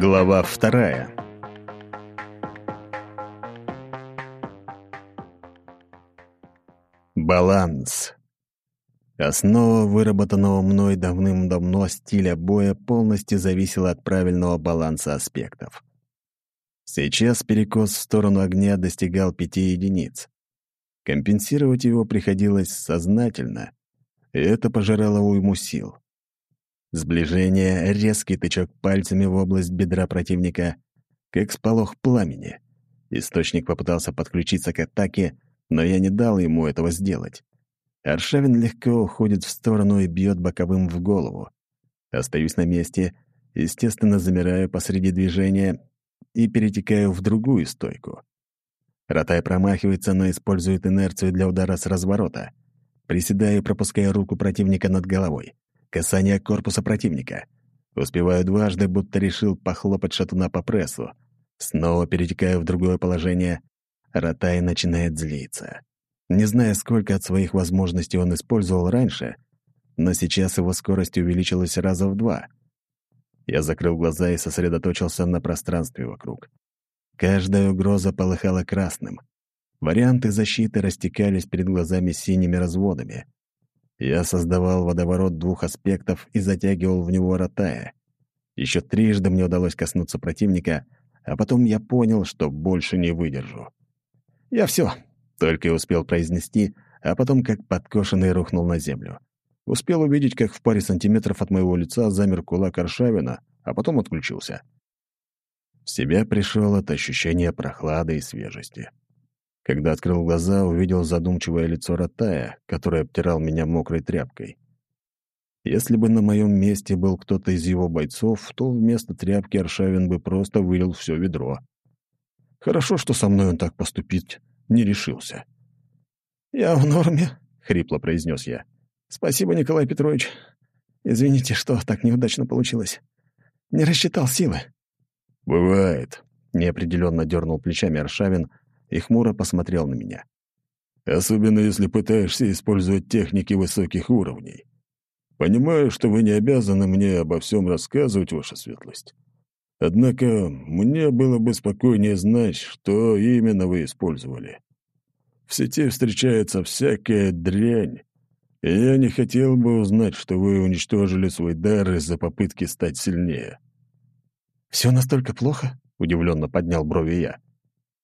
Глава вторая. Баланс. Основа выработанного мной давным-давно стиля боя полностью зависела от правильного баланса аспектов. Сейчас перекос в сторону огня достигал пяти единиц. Компенсировать его приходилось сознательно, и это пожирало уйму сил. Сближение, резкий тычок пальцами в область бедра противника, как сполох пламени. Источник попытался подключиться к атаке, но я не дал ему этого сделать. Аршавин легко уходит в сторону и бьет боковым в голову. Остаюсь на месте, естественно, замираю посреди движения и перетекаю в другую стойку. Ротай промахивается, но использует инерцию для удара с разворота. Приседаю, пропуская руку противника над головой. Касание корпуса противника. Успеваю дважды, будто решил похлопать шатуна по прессу. Снова перетекаю в другое положение. Ротай начинает злиться. Не зная, сколько от своих возможностей он использовал раньше, но сейчас его скорость увеличилась раза в два. Я закрыл глаза и сосредоточился на пространстве вокруг. Каждая угроза полыхала красным. Варианты защиты растекались перед глазами синими разводами. Я создавал водоворот двух аспектов и затягивал в него ротая. Еще трижды мне удалось коснуться противника, а потом я понял, что больше не выдержу. «Я все, только и успел произнести, а потом как подкошенный рухнул на землю. Успел увидеть, как в паре сантиметров от моего лица замер кулак Аршавина, а потом отключился. В себя пришел от ощущения прохлады и свежести. Когда открыл глаза, увидел задумчивое лицо Ротая, который обтирал меня мокрой тряпкой. Если бы на моем месте был кто-то из его бойцов, то вместо тряпки Аршавин бы просто вылил все ведро. Хорошо, что со мной он так поступить не решился. «Я в норме», — хрипло произнес я. «Спасибо, Николай Петрович. Извините, что так неудачно получилось. Не рассчитал силы». «Бывает», — неопределенно дернул плечами Аршавин, и хмуро посмотрел на меня. «Особенно если пытаешься использовать техники высоких уровней. Понимаю, что вы не обязаны мне обо всем рассказывать, ваша светлость. Однако мне было бы спокойнее знать, что именно вы использовали. В сети встречается всякая дрянь, и я не хотел бы узнать, что вы уничтожили свой дар из-за попытки стать сильнее». «Все настолько плохо?» — удивленно поднял брови я.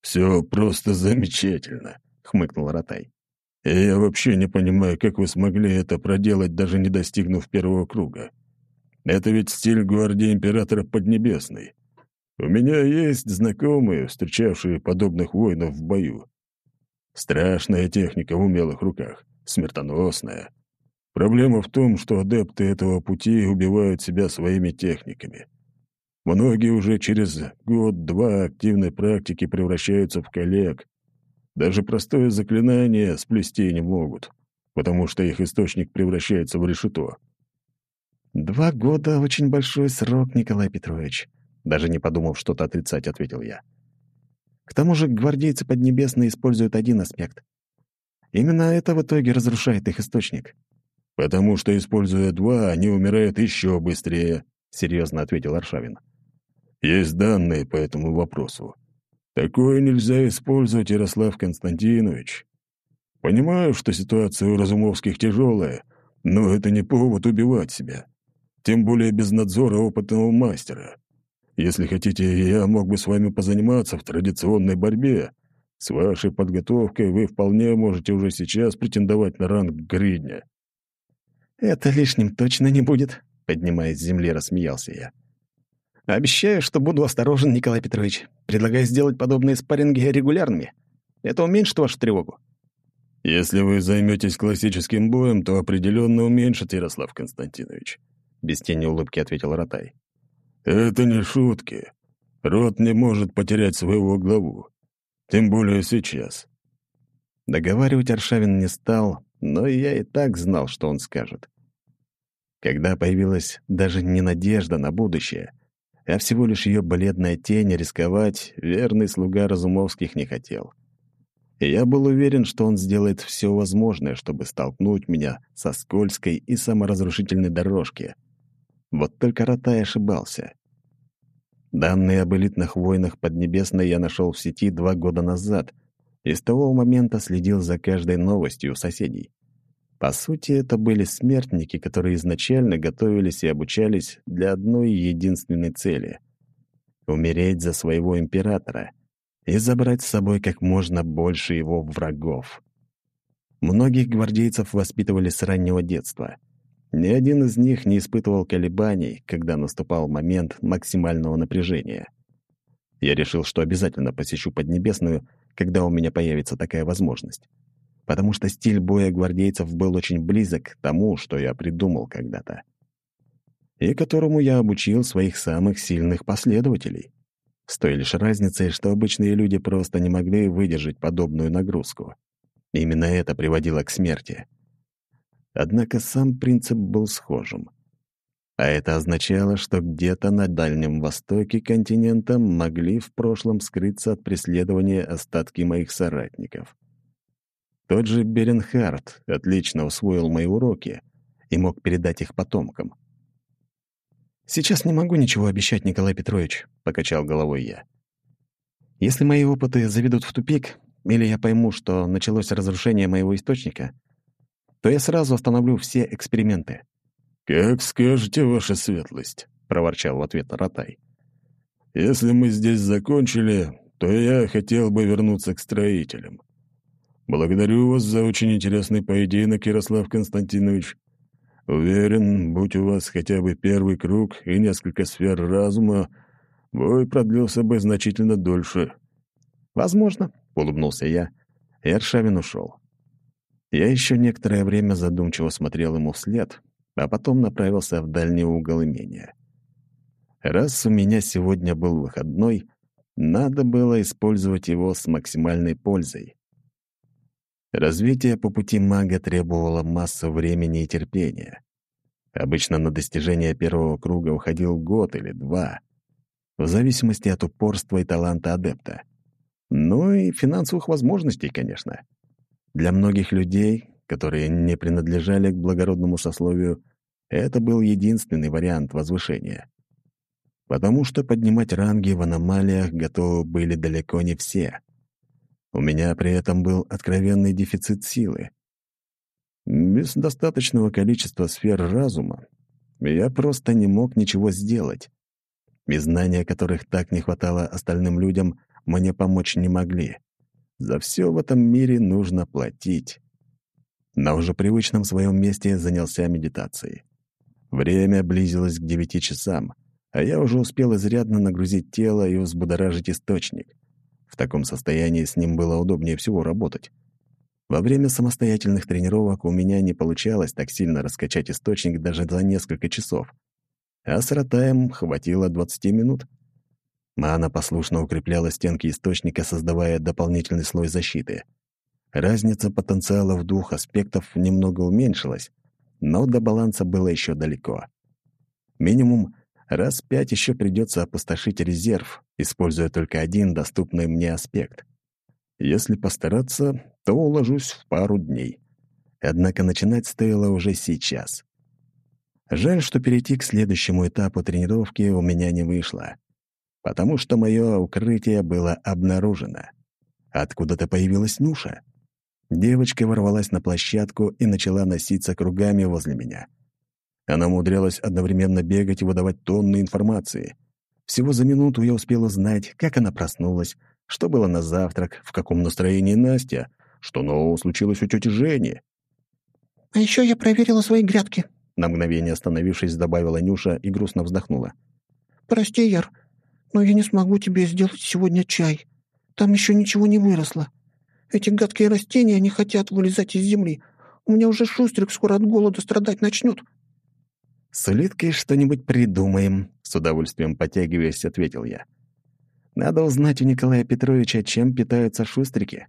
«Все просто замечательно», — хмыкнул Ротай. «И я вообще не понимаю, как вы смогли это проделать, даже не достигнув первого круга. Это ведь стиль гвардии императора Поднебесной. У меня есть знакомые, встречавшие подобных воинов в бою. Страшная техника в умелых руках, смертоносная. Проблема в том, что адепты этого пути убивают себя своими техниками. Многие уже через год-два активной практики превращаются в коллег. Даже простое заклинание сплести не могут, потому что их источник превращается в решето. «Два года — очень большой срок, Николай Петрович», — даже не подумав что-то отрицать, ответил я. «К тому же гвардейцы Поднебесные используют один аспект. Именно это в итоге разрушает их источник». «Потому что, используя два, они умирают еще быстрее», — серьезно ответил Аршавин. Есть данные по этому вопросу. Такое нельзя использовать, Ярослав Константинович. Понимаю, что ситуация у Разумовских тяжелая, но это не повод убивать себя. Тем более без надзора опытного мастера. Если хотите, я мог бы с вами позаниматься в традиционной борьбе. С вашей подготовкой вы вполне можете уже сейчас претендовать на ранг гридня». «Это лишним точно не будет», — поднимаясь с земли, рассмеялся я. Обещаю, что буду осторожен, Николай Петрович. Предлагаю сделать подобные спарринги регулярными. Это уменьшит вашу тревогу. Если вы займетесь классическим боем, то определенно уменьшит, Ярослав Константинович. Без тени улыбки ответил Ротай. Это не шутки. Род не может потерять своего главу. Тем более сейчас. Договаривать Аршавин не стал, но я и так знал, что он скажет. Когда появилась даже не надежда на будущее, а всего лишь ее бледная тень, рисковать верный слуга Разумовских не хотел. И я был уверен, что он сделает все возможное, чтобы столкнуть меня со скользкой и саморазрушительной дорожки. Вот только Ротай ошибался. Данные об элитных войнах Поднебесной я нашел в сети два года назад и с того момента следил за каждой новостью у соседей. По сути, это были смертники, которые изначально готовились и обучались для одной единственной цели — умереть за своего императора и забрать с собой как можно больше его врагов. Многих гвардейцев воспитывали с раннего детства — ни один из них не испытывал колебаний, когда наступал момент максимального напряжения. Я решил, что обязательно посещу Поднебесную, когда у меня появится такая возможность. Потому что стиль боя гвардейцев был очень близок к тому, что я придумал когда-то. И которому я обучил своих самых сильных последователей. С той лишь разницей, что обычные люди просто не могли выдержать подобную нагрузку. Именно это приводило к смерти — Однако сам принцип был схожим. А это означало, что где-то на Дальнем Востоке континента могли в прошлом скрыться от преследования остатки моих соратников. Тот же Беренхард отлично усвоил мои уроки и мог передать их потомкам. «Сейчас не могу ничего обещать, Николай Петрович», — покачал головой я. «Если мои опыты заведут в тупик, или я пойму, что началось разрушение моего источника, то я сразу остановлю все эксперименты». «Как скажете, ваша светлость», — проворчал в ответ Ротай. «Если мы здесь закончили, то я хотел бы вернуться к строителям. Благодарю вас за очень интересный поединок, Ярослав Константинович. Уверен, будь у вас хотя бы первый круг и несколько сфер разума, бой продлился бы значительно дольше». «Возможно», — улыбнулся я, и Аршавин ушел. Я еще некоторое время задумчиво смотрел ему вслед, а потом направился в дальний угол имения. Раз у меня сегодня был выходной, надо было использовать его с максимальной пользой. Развитие по пути мага требовало массу времени и терпения. Обычно на достижение первого круга уходил год или два, в зависимости от упорства и таланта адепта. Ну и финансовых возможностей, конечно. Для многих людей, которые не принадлежали к благородному сословию, это был единственный вариант возвышения. Потому что поднимать ранги в аномалиях готовы были далеко не все. У меня при этом был откровенный дефицит силы. Без достаточного количества сфер разума я просто не мог ничего сделать. И знания, которых так не хватало остальным людям, мне помочь не могли. За все в этом мире нужно платить. На уже привычном своем месте занялся медитацией. Время близилось к девяти часам, а я уже успел изрядно нагрузить тело и взбудоражить источник. В таком состоянии с ним было удобнее всего работать. Во время самостоятельных тренировок у меня не получалось так сильно раскачать источник даже за несколько часов. А с Ротаем хватило 20 минут — Мана послушно укрепляла стенки источника, создавая дополнительный слой защиты. Разница потенциалов двух аспектов немного уменьшилась, но до баланса было еще далеко. Минимум раз пять еще придется опустошить резерв, используя только один доступный мне аспект. Если постараться, то уложусь в пару дней. Однако начинать стоило уже сейчас. Жаль, что перейти к следующему этапу тренировки у меня не вышло потому что мое укрытие было обнаружено. Откуда-то появилась Нуша. Девочка ворвалась на площадку и начала носиться кругами возле меня. Она умудрялась одновременно бегать и выдавать тонны информации. Всего за минуту я успел узнать, как она проснулась, что было на завтрак, в каком настроении Настя, что нового случилось у тети Жени. «А еще я проверила свои грядки», — на мгновение остановившись, добавила Нюша и грустно вздохнула. «Прости, Яр, но я не смогу тебе сделать сегодня чай. Там еще ничего не выросло. Эти гадкие растения не хотят вылезать из земли. У меня уже шустрик скоро от голода страдать начнет». «С улиткой что-нибудь придумаем», — с удовольствием потягиваясь, ответил я. «Надо узнать у Николая Петровича, чем питаются шустрики.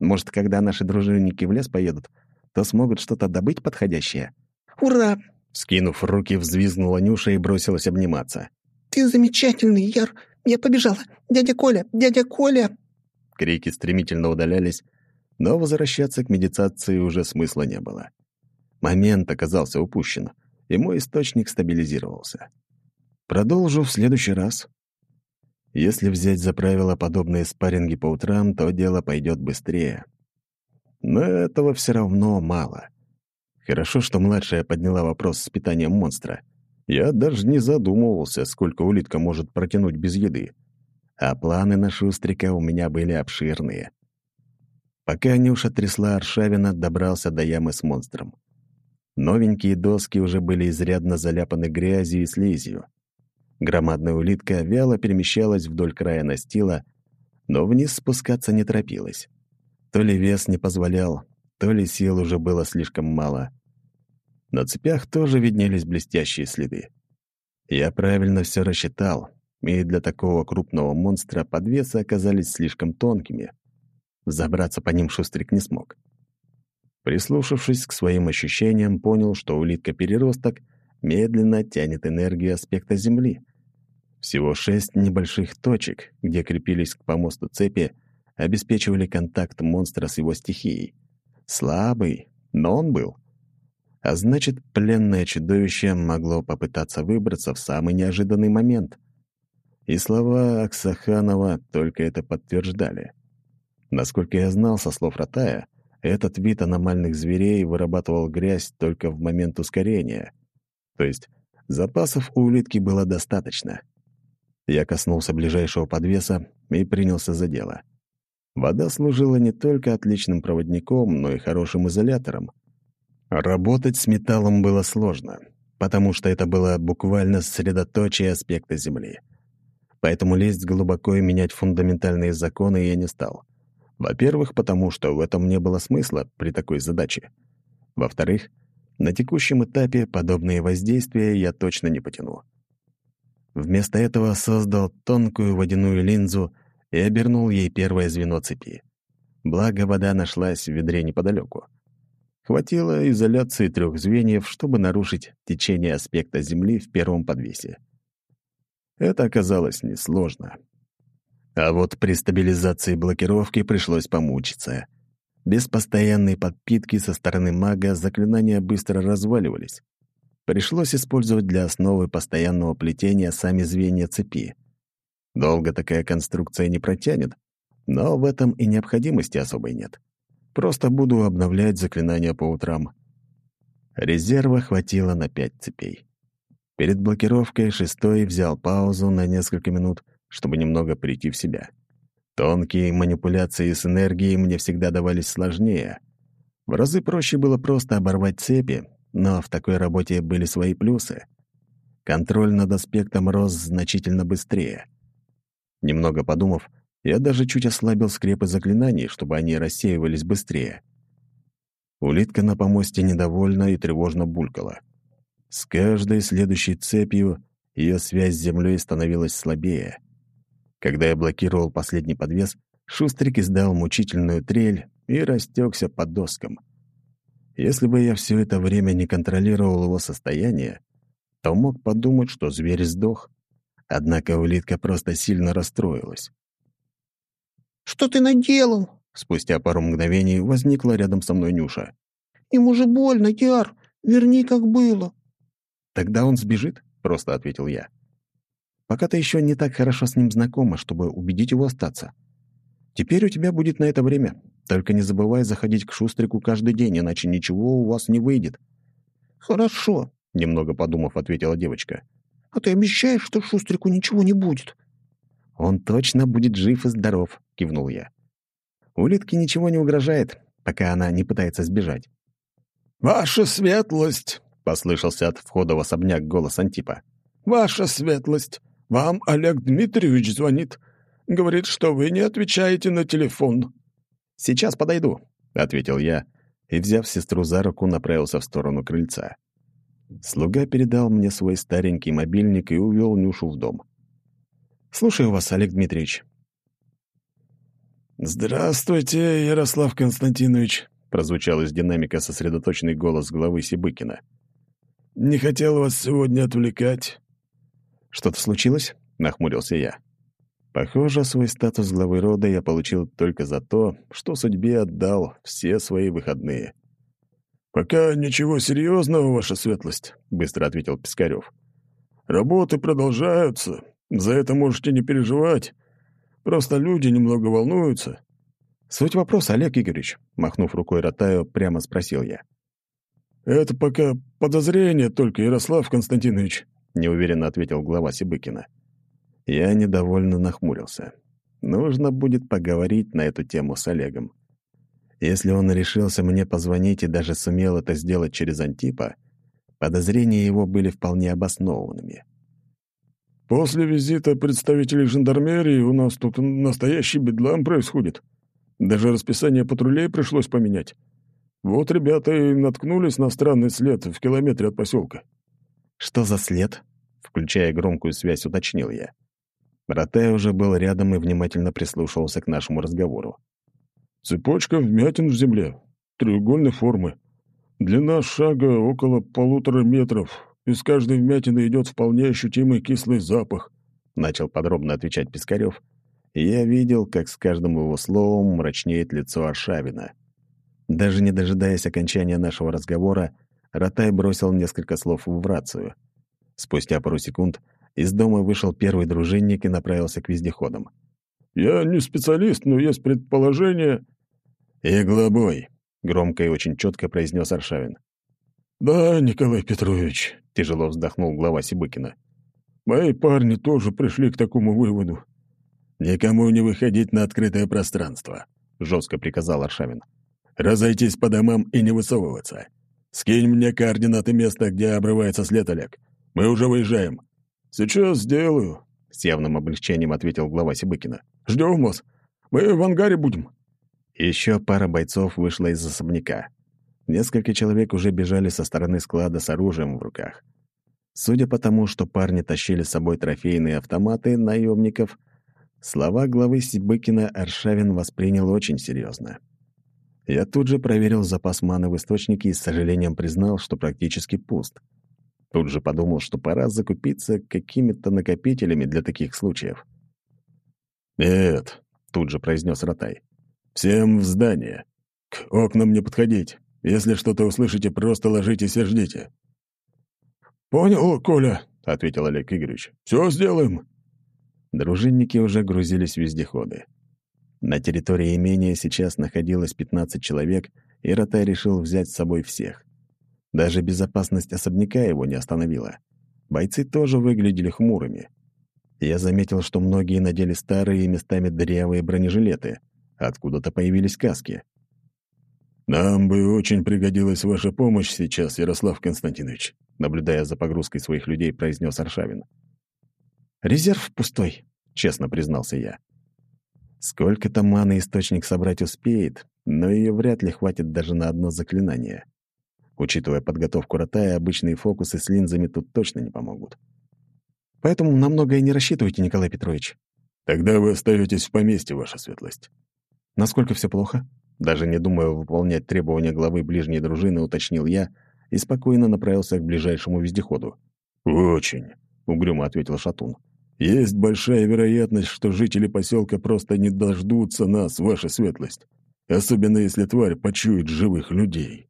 Может, когда наши дружинники в лес поедут, то смогут что-то добыть подходящее». «Ура!» Скинув руки, взвизгнула Нюша и бросилась обниматься. «Ты замечательный, Яр! Я побежала! Дядя Коля! Дядя Коля!» Крики стремительно удалялись, но возвращаться к медитации уже смысла не было. Момент оказался упущен, и мой источник стабилизировался. Продолжу в следующий раз. Если взять за правило подобные спарринги по утрам, то дело пойдет быстрее. Но этого все равно мало. Хорошо, что младшая подняла вопрос с питанием монстра. Я даже не задумывался, сколько улитка может протянуть без еды. А планы на Шустрика у меня были обширные. Пока Нюша трясла Аршавина, добрался до ямы с монстром. Новенькие доски уже были изрядно заляпаны грязью и слизью. Громадная улитка вяло перемещалась вдоль края настила, но вниз спускаться не торопилась. То ли вес не позволял, то ли сил уже было слишком мало. На цепях тоже виднелись блестящие следы. Я правильно все рассчитал, и для такого крупного монстра подвесы оказались слишком тонкими. Забраться по ним Шустрик не смог. Прислушавшись к своим ощущениям, понял, что улитка-переросток медленно тянет энергию аспекта Земли. Всего шесть небольших точек, где крепились к помосту цепи, обеспечивали контакт монстра с его стихией. Слабый, но он был. А значит, пленное чудовище могло попытаться выбраться в самый неожиданный момент. И слова Аксаханова только это подтверждали. Насколько я знал со слов Ратая, этот вид аномальных зверей вырабатывал грязь только в момент ускорения. То есть запасов у улитки было достаточно. Я коснулся ближайшего подвеса и принялся за дело. Вода служила не только отличным проводником, но и хорошим изолятором. Работать с металлом было сложно, потому что это было буквально средоточие аспекта Земли. Поэтому лезть глубоко и менять фундаментальные законы я не стал. Во-первых, потому что в этом не было смысла при такой задаче. Во-вторых, на текущем этапе подобные воздействия я точно не потяну. Вместо этого создал тонкую водяную линзу и обернул ей первое звено цепи. Благо, вода нашлась в ведре неподалеку. Хватило изоляции трех звеньев, чтобы нарушить течение аспекта Земли в первом подвесе. Это оказалось несложно. А вот при стабилизации блокировки пришлось помучиться. Без постоянной подпитки со стороны мага заклинания быстро разваливались. Пришлось использовать для основы постоянного плетения сами звенья цепи. Долго такая конструкция не протянет, но в этом и необходимости особой нет. Просто буду обновлять заклинания по утрам. Резерва хватило на пять цепей. Перед блокировкой шестой взял паузу на несколько минут — чтобы немного прийти в себя. Тонкие манипуляции с энергией мне всегда давались сложнее. В разы проще было просто оборвать цепи, но в такой работе были свои плюсы. Контроль над аспектом рос значительно быстрее. Немного подумав, я даже чуть ослабил скрепы заклинаний, чтобы они рассеивались быстрее. Улитка на помосте недовольна и тревожно булькала. С каждой следующей цепью ее связь с землей становилась слабее. Когда я блокировал последний подвес, Шустрик издал мучительную трель и растекся под доскам. Если бы я все это время не контролировал его состояние, то мог подумать, что зверь сдох. Однако улитка просто сильно расстроилась. «Что ты наделал?» Спустя пару мгновений возникла рядом со мной Нюша. «Ему же больно, Яр. Верни, как было». «Тогда он сбежит», — просто ответил я. Пока ты еще не так хорошо с ним знакома, чтобы убедить его остаться. Теперь у тебя будет на это время. Только не забывай заходить к Шустрику каждый день, иначе ничего у вас не выйдет». «Хорошо», — немного подумав, ответила девочка. «А ты обещаешь, что Шустрику ничего не будет?» «Он точно будет жив и здоров», — кивнул я. «Улитке ничего не угрожает, пока она не пытается сбежать». «Ваша светлость!» — послышался от входа в особняк голос Антипа. «Ваша светлость! Вам Олег Дмитриевич звонит. Говорит, что вы не отвечаете на телефон». «Сейчас подойду», — ответил я и, взяв сестру за руку, направился в сторону крыльца. Слуга передал мне свой старенький мобильник и увел Нюшу в дом. «Слушаю вас, Олег Дмитриевич». «Здравствуйте, Ярослав Константинович», — прозвучал из динамика сосредоточенный голос главы Сибыкина. «Не хотел вас сегодня отвлекать. «Что-то случилось?» — нахмурился я. Похоже, свой статус главы рода я получил только за то, что судьбе отдал все свои выходные. «Пока ничего серьезного, ваша светлость», — быстро ответил Пискарев. «Работы продолжаются. За это можете не переживать. Просто люди немного волнуются». «Суть вопроса, Олег Игоревич», — махнув рукой Ротаю, прямо спросил я. «Это пока подозрение только, Ярослав Константинович», — неуверенно ответил глава Сибыкина. Я недовольно нахмурился. Нужно будет поговорить на эту тему с Олегом. Если он решился мне позвонить и даже сумел это сделать через Антипа, подозрения его были вполне обоснованными. «После визита представителей жандармерии у нас тут настоящий бедлам происходит. Даже расписание патрулей пришлось поменять. Вот ребята и наткнулись на странный след в километре от поселка. «Что за след?» — включая громкую связь, уточнил я. Ротай уже был рядом и внимательно прислушивался к нашему разговору. «Цепочка вмятин в земле, треугольной формы. Длина шага около полутора метров. Из каждой вмятины идет вполне ощутимый кислый запах», — начал подробно отвечать Пискарев. Я видел, как с каждым его словом мрачнеет лицо Аршавина. Даже не дожидаясь окончания нашего разговора, Ротай бросил несколько слов в рацию. Спустя пару секунд из дома вышел первый дружинник и направился к вездеходам. «Я не специалист, но есть предположение...» «Иглобой», — громко и очень четко произнес Аршавин. «Да, Николай Петрович», — тяжело вздохнул глава Сибыкина. «Мои парни тоже пришли к такому выводу». «Никому не выходить на открытое пространство», — жестко приказал Аршавин. «Разойтись по домам и не высовываться. Скинь мне координаты места, где обрывается след, Олег. Мы уже выезжаем». «Сейчас сделаю», — с явным облегчением ответил глава Сибыкина. «Ждем вас. Мы в ангаре будем». Еще пара бойцов вышла из особняка. Несколько человек уже бежали со стороны склада с оружием в руках. Судя по тому, что парни тащили с собой трофейные автоматы наемников, слова главы Сибыкина Аршавин воспринял очень серьезно. Я тут же проверил запас маны в источнике и с сожалением признал, что практически пуст. Тут же подумал, что пора закупиться какими-то накопителями для таких случаев. «Нет», — тут же произнес Ротай, — «всем в здание. К окнам не подходить. Если что-то услышите, просто ложитесь и ждите». «Понял, Коля», — ответил Олег Игоревич. «Все сделаем». Дружинники уже грузились в вездеходы. На территории имения сейчас находилось 15 человек, и Ротай решил взять с собой всех. Даже безопасность особняка его не остановила. Бойцы тоже выглядели хмурыми. Я заметил, что многие надели старые и местами дырявые бронежилеты. Откуда-то появились каски. «Нам бы очень пригодилась ваша помощь сейчас, Ярослав Константинович», наблюдая за погрузкой своих людей, произнес Аршавин. «Резерв пустой», — честно признался я. Сколько-то маны источник собрать успеет, но ее вряд ли хватит даже на одно заклинание. Учитывая подготовку ротая, обычные фокусы с линзами тут точно не помогут. Поэтому на многое не рассчитывайте, Николай Петрович. Тогда вы остаетесь в поместье, ваша светлость. Насколько все плохо? Даже не думая выполнять требования главы ближней дружины, уточнил я и спокойно направился к ближайшему вездеходу. «Очень», — угрюмо ответил Шатун. Есть большая вероятность, что жители поселка просто не дождутся нас, ваша светлость. Особенно если тварь почует живых людей.